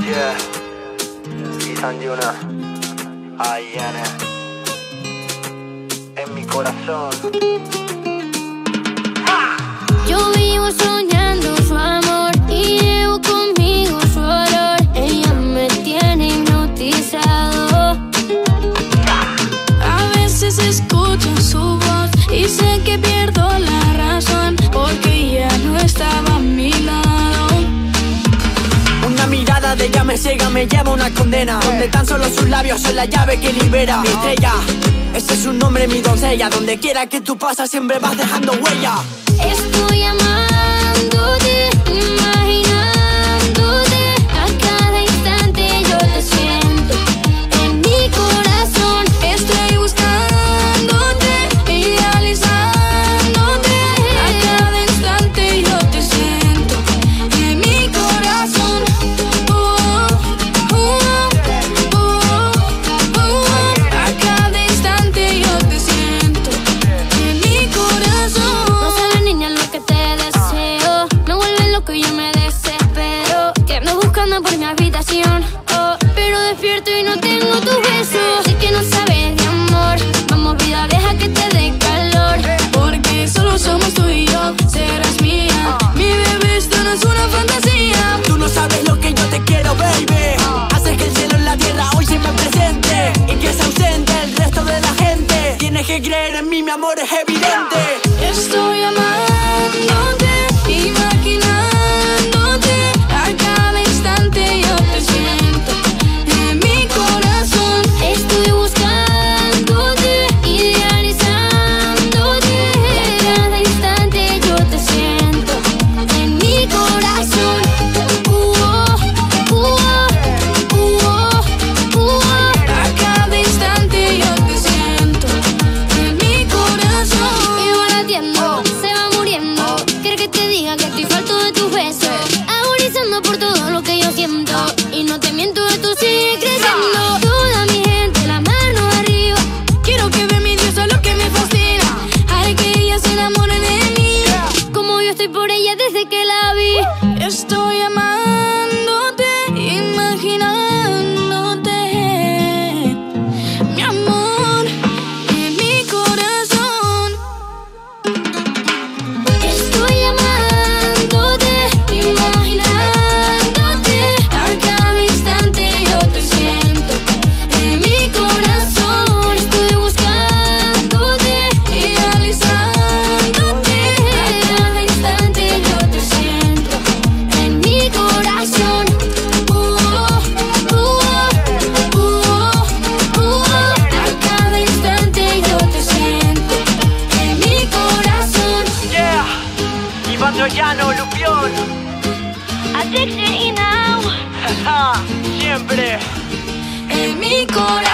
Yeah, Ayana, en mi corazón. Mirada de ella me ciega, me lleva una condena. Donde tan solo sus labios son la llave que libera. Mi estrella, ese es su nombre, mi doncella. Donde quiera que tú pasas siempre vas dejando huella. Estoy amándote, ando buscando por mi habitación. Oh, pero despierto y no tengo tus besos. Sé que no sabes de amor. Vamos, vida, deja que te dé calor. Porque solo somos tú y yo, serás mía. Mi bebé, esto no es una fantasía. Tú no sabes lo que yo te quiero, baby Haces que el cielo en la tierra hoy siempre presente Y que es ausente el resto de la gente Tienes que creer en mí, mi amor es evidente Estoy amándote, imaginándote. Estoy amándote, imaginándote. Troyano, Lupión Addiction y now. Siempre En mi corazón.